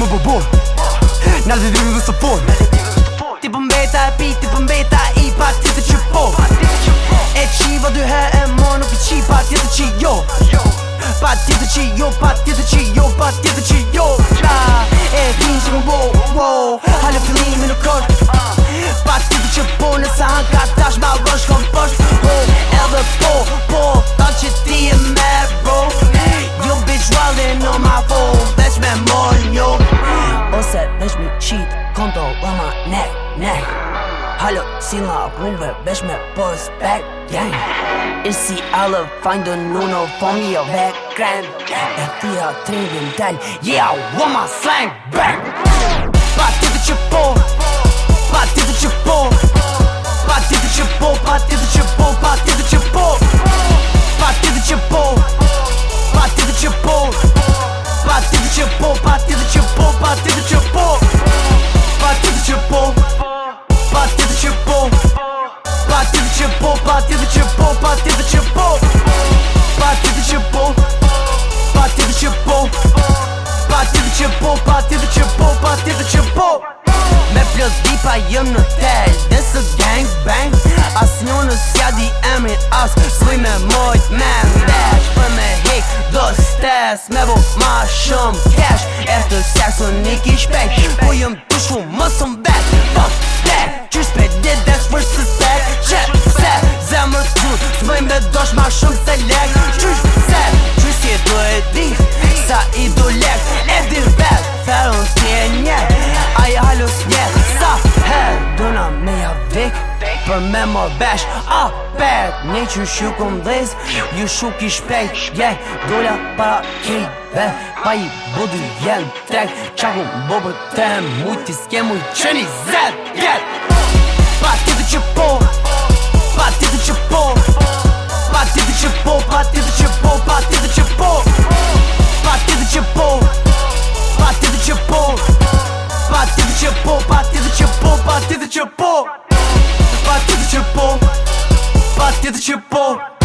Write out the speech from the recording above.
më bubur Nga të dhërinë dhe së fur Ti pëmbeta po e pi, ti pëmbeta po i pa ti të që po E qiva dy he e mor nuk i qi pa ti të që jo Pa ti të që jo, pa ti të që jo, pa ti të që jo Da, e finë që më bo, wo, halë fillimi nuk është Pa ti të që po nësa hanka tash ma vërsh kom përsh po, po, po, po, ta që ti e merë bro You bitch rallin on my phone, veç me mor njo set, bitch me cheat Konto around my neck, neck Hallucina, groove, bitch me buzz back, gang find a alle for me, a von mir wegrennen Er wir trinken then, yeah, woman my slang, back. Was ist chip für Bo? Was ist das po, pa ti të që po, pa ti të që po Pa ti të që po, pa ti të që po, Pa ti të që po. pa ti të që po, pa ti të që po Me plës dipa jëm në tel, this a gang bang As një në sja di emri, as svoj me mojt me mbesh Për me hik dhe stes, me bo ma shumë cash E të seks në një kishpejt, po jëm të shumë më së Një, a i halos një Sa, her, duna me javik Për me më vesh A, pet, një që shukëm dhez Ju shuk i shpejt, jaj Doja para kri, Pa i budi jel, tek Qa hu mbobër tem Mujtis ke mujt që një zet, jet Pa tjetë që po Pa tjetë që po It's the chip ball.